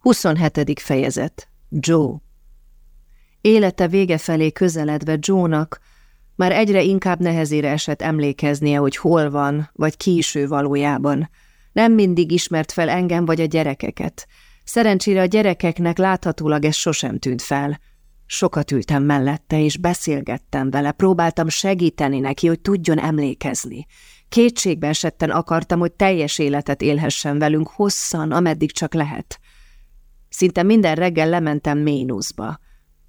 27. fejezet Joe Élete vége felé közeledve Joe-nak már egyre inkább nehezére esett emlékeznie, hogy hol van, vagy ki is ő valójában. Nem mindig ismert fel engem vagy a gyerekeket. Szerencsére a gyerekeknek láthatólag ez sosem tűnt fel. Sokat ültem mellette, és beszélgettem vele, próbáltam segíteni neki, hogy tudjon emlékezni. Kétségbe esetten akartam, hogy teljes életet élhessen velünk hosszan, ameddig csak lehet. Szinte minden reggel lementem Ménuszba.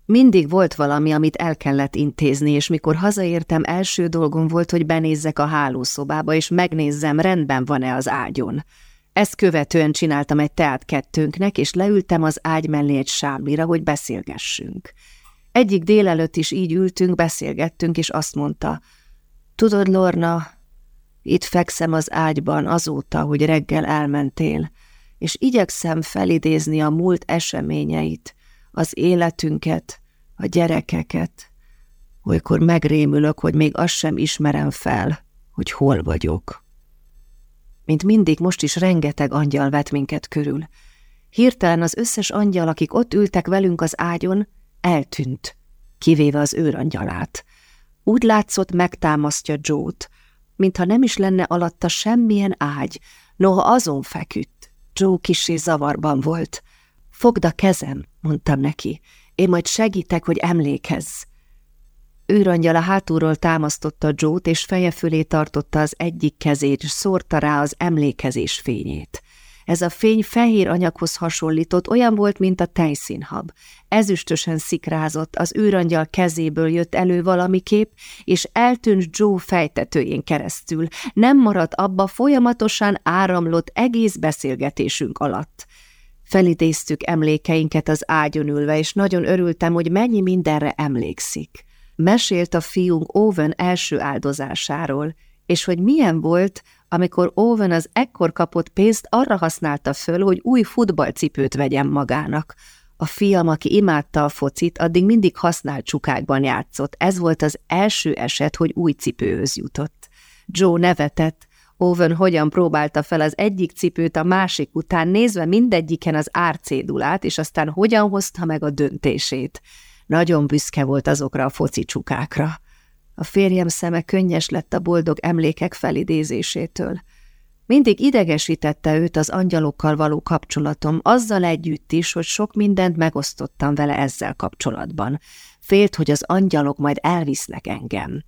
Mindig volt valami, amit el kellett intézni, és mikor hazaértem, első dolgom volt, hogy benézzek a hálószobába, és megnézzem, rendben van-e az ágyon. Ezt követően csináltam egy teát kettőnknek, és leültem az ágy mellé egy sámlira, hogy beszélgessünk. Egyik délelőtt is így ültünk, beszélgettünk, és azt mondta, tudod, Lorna, itt fekszem az ágyban azóta, hogy reggel elmentél, és igyekszem felidézni a múlt eseményeit, az életünket, a gyerekeket, olykor megrémülök, hogy még azt sem ismerem fel, hogy hol vagyok. Mint mindig, most is rengeteg angyal vet minket körül. Hirtelen az összes angyal, akik ott ültek velünk az ágyon, eltűnt, kivéve az őrangyalát. Úgy látszott, megtámasztja Joe-t, mintha nem is lenne alatta semmilyen ágy, noha azon feküdt. Joe kisé zavarban volt. Fogd a kezem, mondtam neki. Én majd segítek, hogy emlékezz. Őrangyal a hátulról támasztotta Joe-t, és feje fölé tartotta az egyik kezét, és szórta rá az emlékezés fényét. Ez a fény fehér anyaghoz hasonlított, olyan volt, mint a tejszínhab. Ezüstösen szikrázott, az őrangyal kezéből jött elő valami kép, és eltűnt Joe fejtetőjén keresztül. Nem maradt abba, folyamatosan áramlott egész beszélgetésünk alatt. Felidéztük emlékeinket az ágyon ülve, és nagyon örültem, hogy mennyi mindenre emlékszik. Mesélt a fiunk Owen első áldozásáról, és hogy milyen volt, amikor Owen az ekkor kapott pénzt arra használta föl, hogy új futballcipőt vegyen magának. A fiam, aki imádta a focit, addig mindig használt csukákban játszott. Ez volt az első eset, hogy új cipőhöz jutott. Joe nevetett, Owen hogyan próbálta fel az egyik cipőt a másik után, nézve mindegyiken az árcédulát, és aztán hogyan hozta meg a döntését. Nagyon büszke volt azokra a foci csukákra. A férjem szeme könnyes lett a boldog emlékek felidézésétől. Mindig idegesítette őt az angyalokkal való kapcsolatom, azzal együtt is, hogy sok mindent megosztottam vele ezzel kapcsolatban. Félt, hogy az angyalok majd elvisznek engem.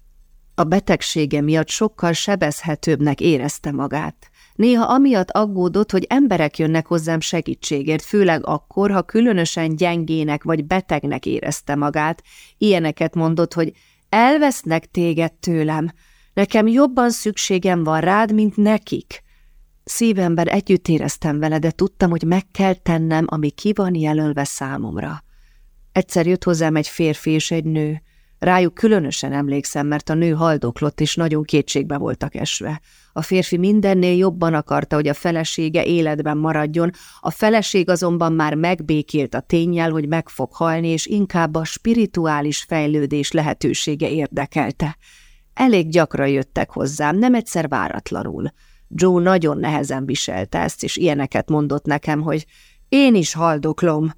A betegsége miatt sokkal sebezhetőbbnek érezte magát. Néha amiatt aggódott, hogy emberek jönnek hozzám segítségért, főleg akkor, ha különösen gyengének vagy betegnek érezte magát. Ilyeneket mondott, hogy Elvesznek téged tőlem. Nekem jobban szükségem van rád, mint nekik. Szívemben együtt éreztem vele, de tudtam, hogy meg kell tennem, ami ki van jelölve számomra. Egyszer jött hozzám egy férfi és egy nő. Rájuk különösen emlékszem, mert a nő haldoklott és nagyon kétségbe voltak esve. A férfi mindennél jobban akarta, hogy a felesége életben maradjon, a feleség azonban már megbékélt a tényjel, hogy meg fog halni, és inkább a spirituális fejlődés lehetősége érdekelte. Elég gyakran jöttek hozzám, nem egyszer váratlanul. Joe nagyon nehezen viselte ezt, és ilyeneket mondott nekem, hogy én is haldoklom.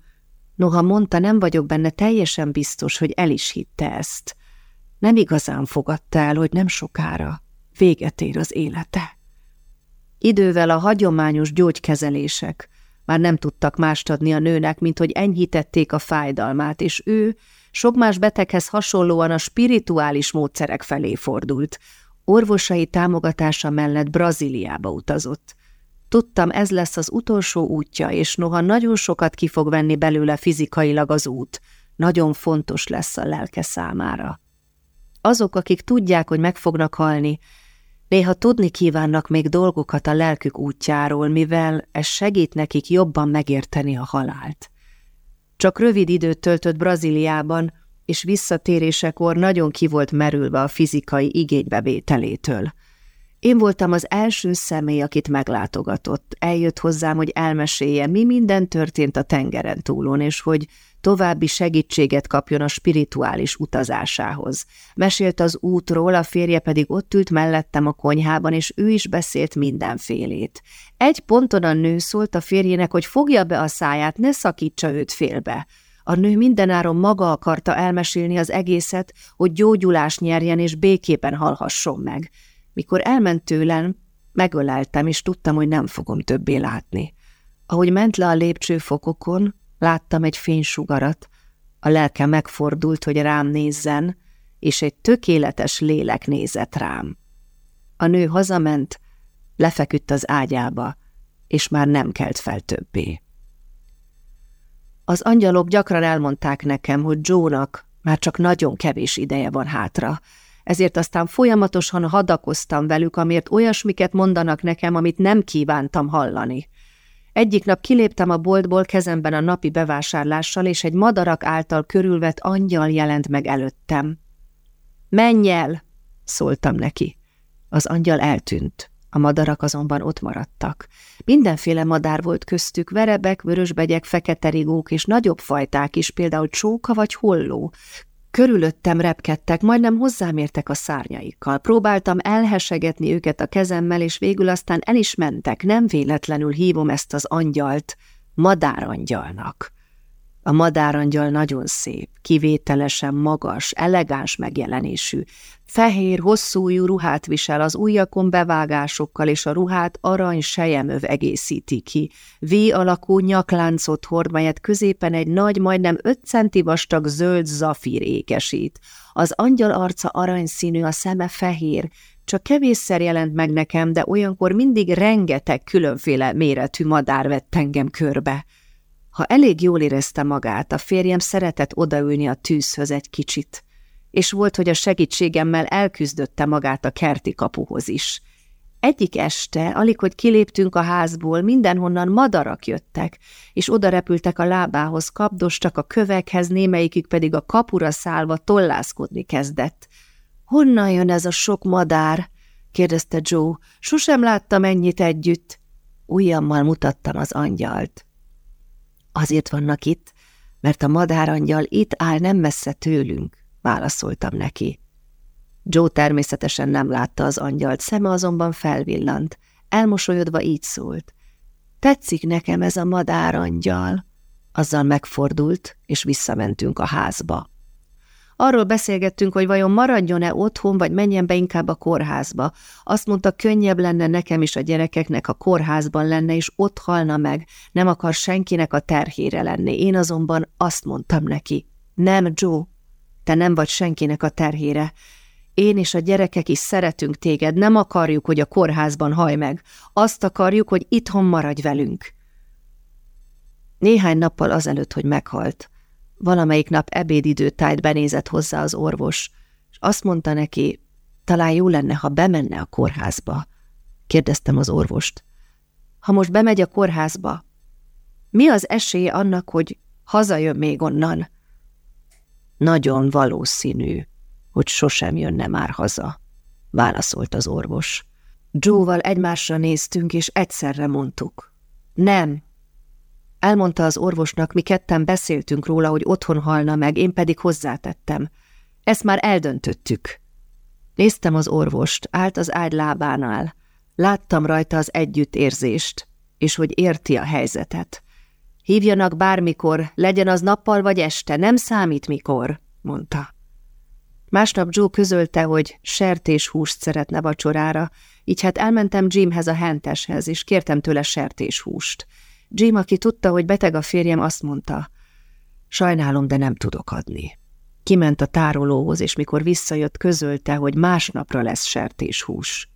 Noha mondta, nem vagyok benne teljesen biztos, hogy el is hitte ezt. Nem igazán fogadta el, hogy nem sokára véget ér az élete. Idővel a hagyományos gyógykezelések már nem tudtak mást adni a nőnek, mint hogy enyhítették a fájdalmát, és ő sok más beteghez hasonlóan a spirituális módszerek felé fordult. Orvosai támogatása mellett Brazíliába utazott. Tudtam, ez lesz az utolsó útja, és noha nagyon sokat ki fog venni belőle fizikailag az út, nagyon fontos lesz a lelke számára. Azok, akik tudják, hogy meg fognak halni, Néha tudni kívánnak még dolgokat a lelkük útjáról, mivel ez segít nekik jobban megérteni a halált. Csak rövid időt töltött Brazíliában, és visszatérésekor nagyon ki volt merülve a fizikai igénybevételétől. Én voltam az első személy, akit meglátogatott. Eljött hozzám, hogy elmesélje, mi minden történt a tengeren túlon, és hogy további segítséget kapjon a spirituális utazásához. Mesélt az útról, a férje pedig ott ült mellettem a konyhában, és ő is beszélt mindenfélét. Egy ponton a nő szólt a férjének, hogy fogja be a száját, ne szakítsa őt félbe. A nő mindenáron maga akarta elmesélni az egészet, hogy gyógyulás nyerjen és békében halhasson meg. Mikor elment tőlem, megöleltem, és tudtam, hogy nem fogom többé látni. Ahogy ment le a lépcsőfokokon, láttam egy fénysugarat, a lelke megfordult, hogy rám nézzen, és egy tökéletes lélek nézett rám. A nő hazament, lefeküdt az ágyába, és már nem kelt fel többé. Az angyalok gyakran elmondták nekem, hogy Jónak már csak nagyon kevés ideje van hátra, ezért aztán folyamatosan hadakoztam velük, amért olyasmiket mondanak nekem, amit nem kívántam hallani. Egyik nap kiléptem a boltból kezemben a napi bevásárlással, és egy madarak által körülvett angyal jelent meg előttem. – Menj el! – szóltam neki. Az angyal eltűnt. A madarak azonban ott maradtak. Mindenféle madár volt köztük, verebek, vörösbegyek, fekete rigók és nagyobb fajták is, például csóka vagy holló. Körülöttem repkedtek, majdnem hozzám értek a szárnyaikkal. Próbáltam elhesegetni őket a kezemmel, és végül aztán el is mentek. Nem véletlenül hívom ezt az angyalt madárangyalnak. A madárangyal nagyon szép, kivételesen magas, elegáns megjelenésű. Fehér, hosszújú ruhát visel, az ujjakon bevágásokkal, és a ruhát arany sejemöv egészíti ki. V alakú nyakláncot hord, melyet középen egy nagy, majdnem öt centi vastag zöld zafír ékesít. Az angyal arca aranyszínű, a szeme fehér, csak kevésszer jelent meg nekem, de olyankor mindig rengeteg különféle méretű madár vett engem körbe. Ha elég jól érezte magát, a férjem szeretett odaülni a tűzhöz egy kicsit, és volt, hogy a segítségemmel elküzdötte magát a kerti kapuhoz is. Egyik este, alig, hogy kiléptünk a házból, mindenhonnan madarak jöttek, és oda repültek a lábához, kapdostak a kövekhez, némelyikük pedig a kapura szállva tollászkodni kezdett. – Honnan jön ez a sok madár? – kérdezte Joe. – Sosem láttam ennyit együtt. Ujjammal mutattam az angyalt. Azért vannak itt, mert a madárangyal itt áll nem messze tőlünk, válaszoltam neki. Joe természetesen nem látta az angyalt, szeme azonban felvillant. Elmosolyodva így szólt. Tetszik nekem ez a madárangyal. Azzal megfordult, és visszamentünk a házba. Arról beszélgettünk, hogy vajon maradjon-e otthon, vagy menjen be inkább a kórházba. Azt mondta, könnyebb lenne nekem is a gyerekeknek a kórházban lenne, és ott halna meg. Nem akar senkinek a terhére lenni. Én azonban azt mondtam neki. Nem, Joe, te nem vagy senkinek a terhére. Én és a gyerekek is szeretünk téged, nem akarjuk, hogy a kórházban haj meg. Azt akarjuk, hogy itthon maradj velünk. Néhány nappal azelőtt, hogy meghalt, Valamelyik nap ebédidőtájt benézett hozzá az orvos, és azt mondta neki, talán jó lenne, ha bemenne a kórházba. Kérdeztem az orvost. Ha most bemegy a kórházba, mi az esélye annak, hogy hazajön még onnan? Nagyon valószínű, hogy sosem jönne már haza, válaszolt az orvos. Joe-val egymásra néztünk, és egyszerre mondtuk. Nem, Elmondta az orvosnak, mi ketten beszéltünk róla, hogy otthon halna meg, én pedig hozzátettem. Ezt már eldöntöttük. Néztem az orvost, állt az ágy lábánál. Láttam rajta az együttérzést, és hogy érti a helyzetet. Hívjanak bármikor, legyen az nappal vagy este, nem számít mikor, mondta. Másnap Joe közölte, hogy sertéshúst szeretne vacsorára, így hát elmentem Jimhez a henteshez, és kértem tőle sertéshúst. Jim, aki tudta, hogy beteg a férjem, azt mondta, sajnálom, de nem tudok adni. Kiment a tárolóhoz, és mikor visszajött, közölte, hogy másnapra lesz sertéshús.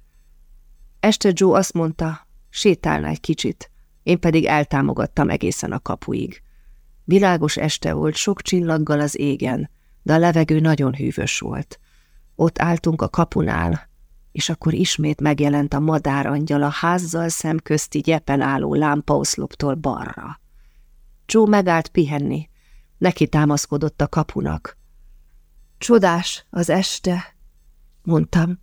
Este Joe azt mondta, sétálna egy kicsit, én pedig eltámogattam egészen a kapuig. Világos este volt, sok csillaggal az égen, de a levegő nagyon hűvös volt. Ott álltunk a kapunál, és akkor ismét megjelent a madárangyal a házzal szemközti gyepen álló lámpaoszloptól balra. Joe megállt pihenni, neki támaszkodott a kapunak. Csodás az este, mondtam,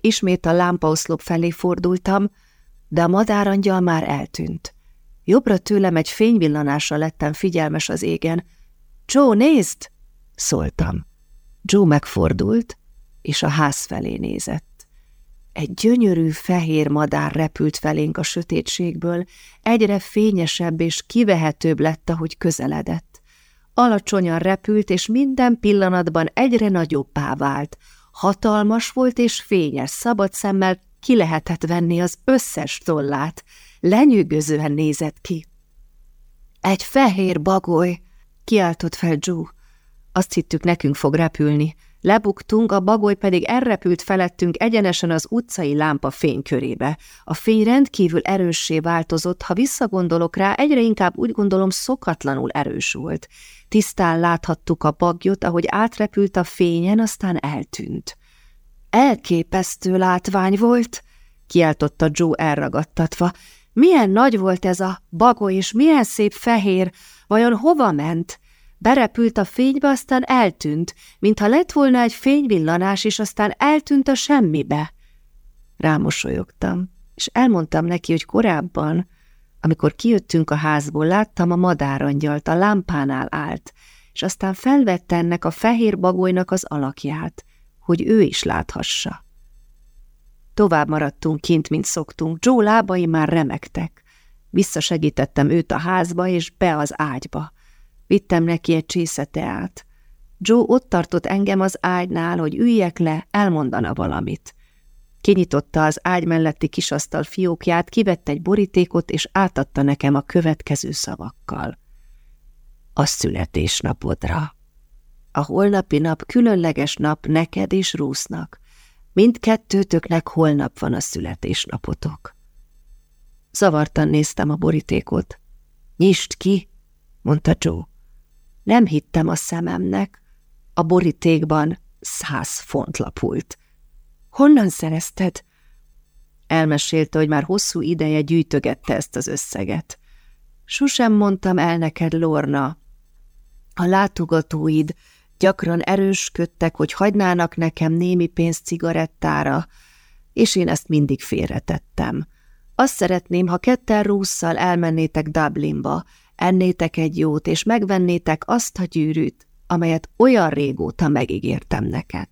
Ismét a lámpaoszlop felé fordultam, de a madárangyal már eltűnt. Jobbra tőlem egy fényvillanásra lettem figyelmes az égen. – Joe, nézd! – szóltam. Joe megfordult, és a ház felé nézett. Egy gyönyörű fehér madár repült felénk a sötétségből, egyre fényesebb és kivehetőbb lett, ahogy közeledett. Alacsonyan repült, és minden pillanatban egyre nagyobbá vált. Hatalmas volt és fényes, szabad szemmel ki lehetett venni az összes tollát. Lenyűgözően nézett ki. Egy fehér bagoly, kiáltott fel Joe. Azt hittük, nekünk fog repülni. Lebuktunk, a bagoly pedig elrepült felettünk egyenesen az utcai lámpa fénykörébe. A fény rendkívül erőssé változott, ha visszagondolok rá, egyre inkább úgy gondolom szokatlanul erős volt. Tisztán láthattuk a bagyot, ahogy átrepült a fényen, aztán eltűnt. Elképesztő látvány volt, kiáltotta Joe elragadtatva. Milyen nagy volt ez a bagoly, és milyen szép fehér, vajon hova ment? Berepült a fénybe, aztán eltűnt, mintha lett volna egy fényvillanás, és aztán eltűnt a semmibe. Rámosolyogtam, és elmondtam neki, hogy korábban, amikor kijöttünk a házból, láttam a madárangyalt, a lámpánál állt, és aztán felvette ennek a fehér bagolynak az alakját, hogy ő is láthassa. Tovább maradtunk kint, mint szoktunk. Joe lábai már remektek. Visszasegítettem őt a házba és be az ágyba. Vittem neki egy csésze teát. Joe ott tartott engem az ágynál, hogy üljek le, elmondana valamit. Kinyitotta az ágy melletti kisasztal fiókját, kivett egy borítékot, és átadta nekem a következő szavakkal. A születésnapodra. A holnapi nap különleges nap neked és Rúsznak. Mindkettőtöknek holnap van a születésnapotok. Zavartan néztem a borítékot. Nyisd ki, mondta Joe. Nem hittem a szememnek. A borítékban száz font lapult. Honnan szerezted? Elmesélte, hogy már hosszú ideje gyűjtögette ezt az összeget. Sosem mondtam el neked, Lorna. A látogatóid gyakran erősködtek, hogy hagynának nekem némi pénzt cigarettára, és én ezt mindig félretettem. Azt szeretném, ha ketten rússzal elmennétek Dublinba, ennétek egy jót, és megvennétek azt a gyűrűt, amelyet olyan régóta megígértem neked.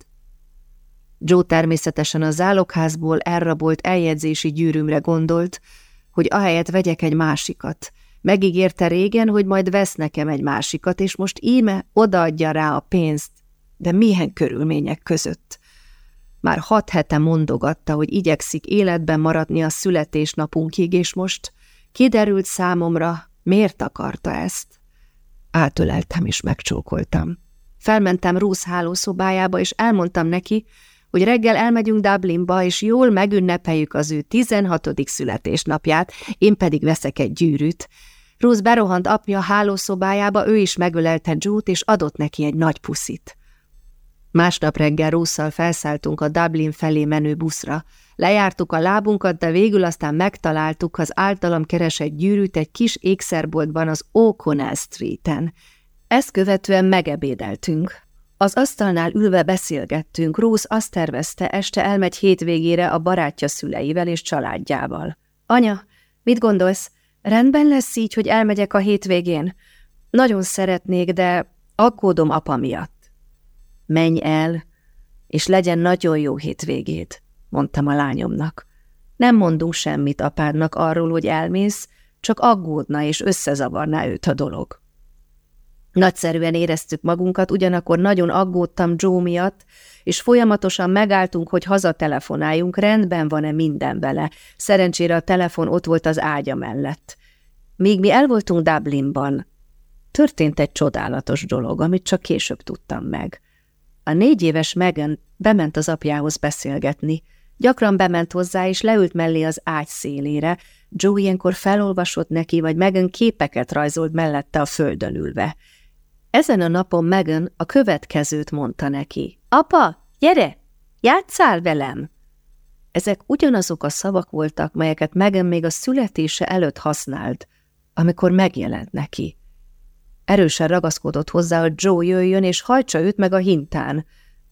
Joe természetesen a zálogházból elrabolt eljegyzési gyűrűmre gondolt, hogy ahelyett vegyek egy másikat. Megígérte régen, hogy majd vesz nekem egy másikat, és most íme odaadja rá a pénzt, de milyen körülmények között. Már hat hete mondogatta, hogy igyekszik életben maradni a születésnapunkig, és most kiderült számomra, Miért akarta ezt? Átöleltem és megcsókoltam. Felmentem Ruth hálószobájába, és elmondtam neki, hogy reggel elmegyünk Dublinba, és jól megünnepeljük az ő 16. születésnapját, én pedig veszek egy gyűrűt. Ruth berohant apja hálószobájába, ő is megölelte Jút, és adott neki egy nagy puszit. Másnap reggel Russzal felszálltunk a Dublin felé menő buszra. Lejártuk a lábunkat, de végül aztán megtaláltuk az általam keresett gyűrűt egy kis ékszerboltban az O'Connell Street-en. Ezt követően megebédeltünk. Az asztalnál ülve beszélgettünk, Rose azt tervezte, este elmegy hétvégére a barátja szüleivel és családjával. Anya, mit gondolsz? Rendben lesz így, hogy elmegyek a hétvégén? Nagyon szeretnék, de aggódom apa miatt. Menj el, és legyen nagyon jó hétvégét, mondtam a lányomnak. Nem mondunk semmit apádnak arról, hogy elmész, csak aggódna és összezavarná őt a dolog. Nagyszerűen éreztük magunkat, ugyanakkor nagyon aggódtam Joe miatt, és folyamatosan megálltunk, hogy hazatelefonáljunk, rendben van-e minden vele. Szerencsére a telefon ott volt az ágya mellett. Míg mi el voltunk Dublinban, történt egy csodálatos dolog, amit csak később tudtam meg. A négy éves Megan bement az apjához beszélgetni. Gyakran bement hozzá, és leült mellé az ágy szélére. Joe ilyenkor felolvasott neki, vagy Megan képeket rajzolt mellette a földön ülve. Ezen a napon Megan a következőt mondta neki. Apa, gyere, játszál velem! Ezek ugyanazok a szavak voltak, melyeket Megan még a születése előtt használt, amikor megjelent neki. Erősen ragaszkodott hozzá, hogy Joe jöjjön és hajtsa őt meg a hintán.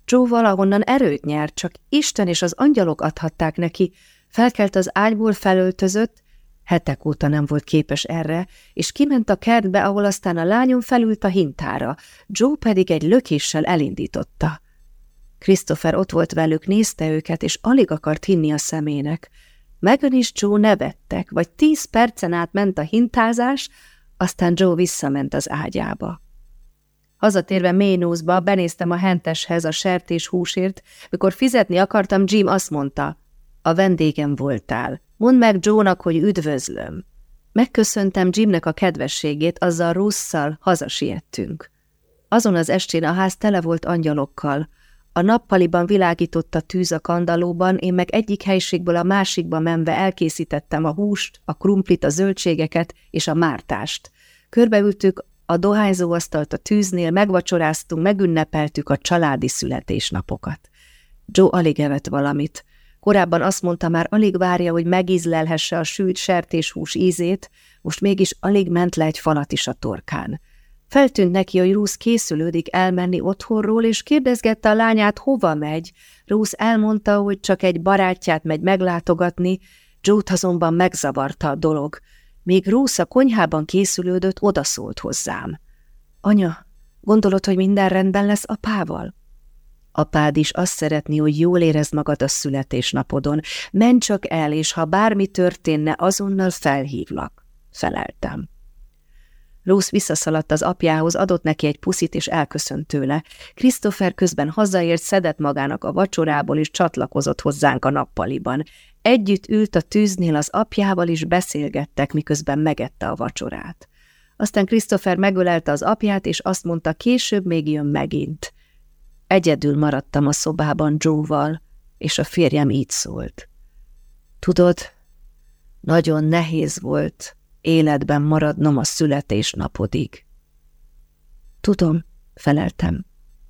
Joe valahonnan erőt nyert, csak Isten és az angyalok adhatták neki. Felkelt az ágyból felöltözött, hetek óta nem volt képes erre, és kiment a kertbe, ahol aztán a lányom felült a hintára, Joe pedig egy lökéssel elindította. Christopher ott volt velük, nézte őket, és alig akart hinni a szemének. Megan és Joe nevettek, vagy tíz percen át ment a hintázás, aztán Joe visszament az ágyába. Hazatérve Ménózba benéztem a henteshez a sertés húsért, mikor fizetni akartam, Jim azt mondta, a vendégem voltál, mondd meg Joe-nak, hogy üdvözlöm. Megköszöntem Jimnek a kedvességét, azzal rosszal hazasiettünk. Azon az estén a ház tele volt angyalokkal, a nappaliban világított a tűz a kandalóban, én meg egyik helységből a másikba menve elkészítettem a húst, a krumplit, a zöldségeket és a mártást. Körbeültük a dohányzó asztalt a tűznél, megvacsoráztunk, megünnepeltük a családi születésnapokat. Joe alig evett valamit. Korábban azt mondta, már alig várja, hogy megízlelhesse a sült sertéshús ízét, most mégis alig ment le egy falat is a torkán. Feltűnt neki, hogy Rusz készülődik elmenni otthonról, és kérdezgette a lányát, hova megy. Rusz elmondta, hogy csak egy barátját megy meglátogatni, joe azonban megzavarta a dolog. Míg Rusz a konyhában készülődött, odaszólt hozzám. Anya, gondolod, hogy minden rendben lesz apával? Apád is azt szeretni, hogy jól érezd magad a születésnapodon. Menj csak el, és ha bármi történne, azonnal felhívlak. Feleltem. Rose visszaszaladt az apjához, adott neki egy puszit, és elköszönt tőle. Christopher közben hazaért, szedett magának a vacsorából, és csatlakozott hozzánk a nappaliban. Együtt ült a tűznél az apjával, és beszélgettek, miközben megette a vacsorát. Aztán Christopher megölelte az apját, és azt mondta, később még jön megint. Egyedül maradtam a szobában Joe-val, és a férjem így szólt. Tudod, nagyon nehéz volt életben maradnom a születésnapodig. Tudom, feleltem.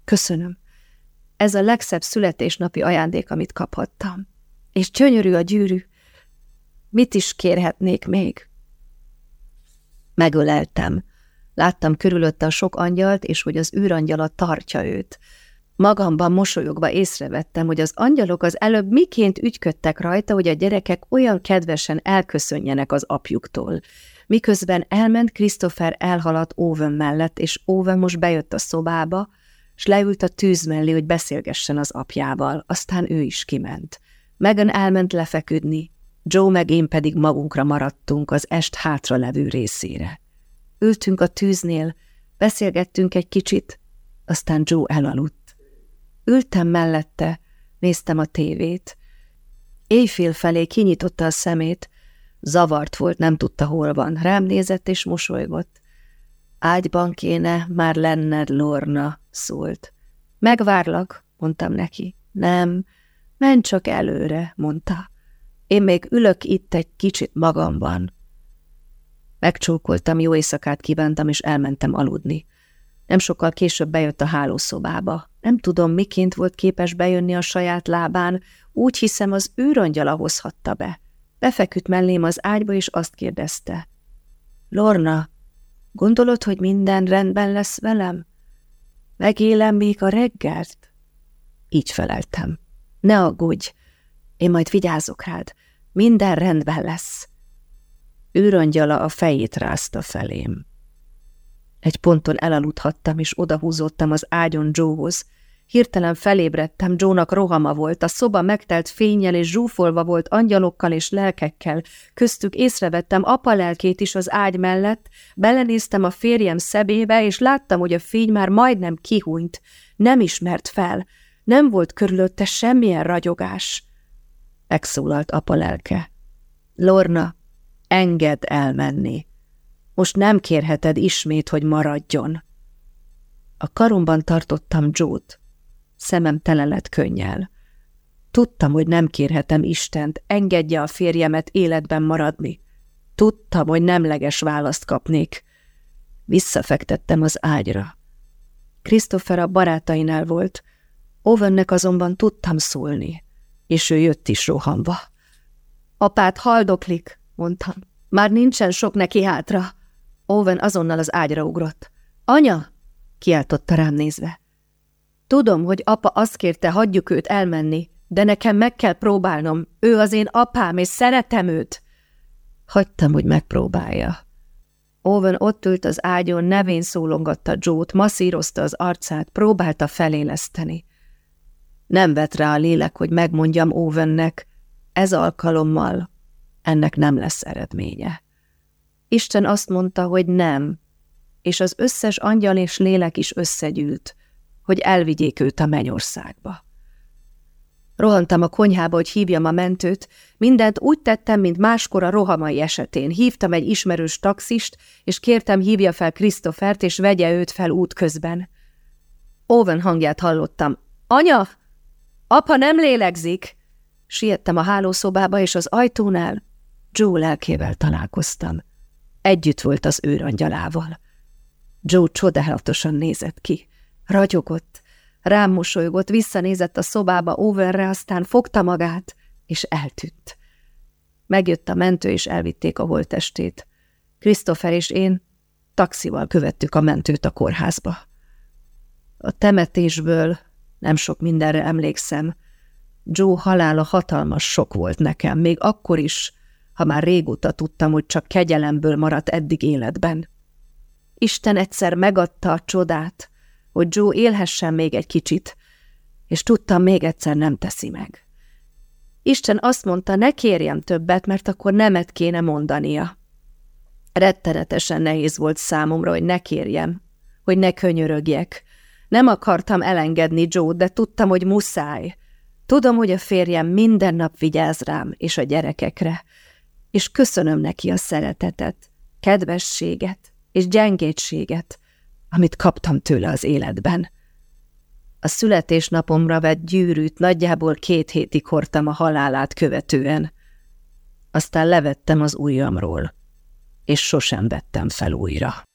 Köszönöm. Ez a legszebb születésnapi ajándék, amit kaphattam. És gyönyörű a gyűrű. Mit is kérhetnék még? Megöleltem. Láttam körülötte a sok angyalt, és hogy az űrangyala tartja őt. Magamban mosolyogva észrevettem, hogy az angyalok az előbb miként ügyködtek rajta, hogy a gyerekek olyan kedvesen elköszönjenek az apjuktól. Miközben elment, Christopher elhaladt Owen mellett, és Owen most bejött a szobába, s leült a tűz mellé, hogy beszélgessen az apjával, aztán ő is kiment. Megan elment lefeküdni, Joe meg én pedig magunkra maradtunk az est hátra levő részére. Ültünk a tűznél, beszélgettünk egy kicsit, aztán Joe elaludt. Ültem mellette, néztem a tévét. Éjfél felé kinyitotta a szemét, zavart volt, nem tudta, hol van. Rám nézett és mosolygott. Ágyban kéne, már lenned, Lorna, szólt. Megvárlak, mondtam neki. Nem, menj csak előre, mondta. Én még ülök itt egy kicsit magamban. Megcsókoltam, jó éjszakát kívántam, és elmentem aludni. Nem sokkal később bejött a hálószobába. Nem tudom, miként volt képes bejönni a saját lábán, úgy hiszem az űrangyala hozhatta be. Befeküdt mellém az ágyba, és azt kérdezte. Lorna, gondolod, hogy minden rendben lesz velem? Megélem még a reggelt? Így feleltem. Ne aggódj, én majd vigyázok rád. Minden rendben lesz. Őrangyala a fejét rázta felém. Egy ponton elaludhattam, és odahúzottam az ágyon Joehoz. Hirtelen felébredtem, Joe-nak rohama volt, a szoba megtelt fényjel és zsúfolva volt angyalokkal és lelkekkel. Köztük észrevettem apa lelkét is az ágy mellett, belenéztem a férjem szebébe, és láttam, hogy a fény már majdnem kihúnyt. Nem ismert fel, nem volt körülötte semmilyen ragyogás. Megszólalt apa lelke. Lorna, engedd elmenni. Most nem kérheted ismét, hogy maradjon. A karomban tartottam Jót. Szemem tele lett könnyel. Tudtam, hogy nem kérhetem Istent, engedje a férjemet életben maradni. Tudtam, hogy nemleges választ kapnék. Visszafektettem az ágyra. Christopher a barátainál volt, Owennek azonban tudtam szólni, és ő jött is rohanva. Apát haldoklik, mondtam. Már nincsen sok neki hátra. Owen azonnal az ágyra ugrott. Anya! kiáltotta rám nézve. Tudom, hogy apa azt kérte, hagyjuk őt elmenni, de nekem meg kell próbálnom. Ő az én apám, és szeretem őt. Hagytam, hogy megpróbálja. Owen ott ült az ágyon, nevén szólongatta Joe-t, masszírozta az arcát, próbálta feléleszteni. Nem vett rá a lélek, hogy megmondjam Owennek, ez alkalommal ennek nem lesz eredménye. Isten azt mondta, hogy nem, és az összes angyal és lélek is összegyűlt, hogy elvigyék őt a mennyországba. Rohantam a konyhába, hogy hívjam a mentőt, mindent úgy tettem, mint máskor a rohamai esetén. Hívtam egy ismerős taxist, és kértem hívja fel Krisztofert, és vegye őt fel útközben. Owen hangját hallottam. Anya! Apa nem lélegzik! Siettem a hálószobába, és az ajtónál Joe lelkével találkoztam. Együtt volt az őrangyalával. Joe csodálatosan nézett ki. Ragyogott, rám mosolygott, visszanézett a szobába Overre, aztán fogta magát, és eltűnt. Megjött a mentő, és elvitték a holtestét. Christopher és én taxival követtük a mentőt a kórházba. A temetésből nem sok mindenre emlékszem. Joe halála hatalmas sok volt nekem, még akkor is, ha már régóta tudtam, hogy csak kegyelemből maradt eddig életben. Isten egyszer megadta a csodát, hogy Joe élhessen még egy kicsit, és tudtam, még egyszer nem teszi meg. Isten azt mondta, ne kérjem többet, mert akkor nemet kéne mondania. Rettenetesen nehéz volt számomra, hogy ne kérjem, hogy ne könyörögjek. Nem akartam elengedni joe de tudtam, hogy muszáj. Tudom, hogy a férjem minden nap vigyáz rám és a gyerekekre, és köszönöm neki a szeretetet, kedvességet és gyengétséget, amit kaptam tőle az életben. A születésnapomra vett gyűrűt nagyjából két hétig hordtam a halálát követően. Aztán levettem az ujjamról, és sosem vettem fel újra.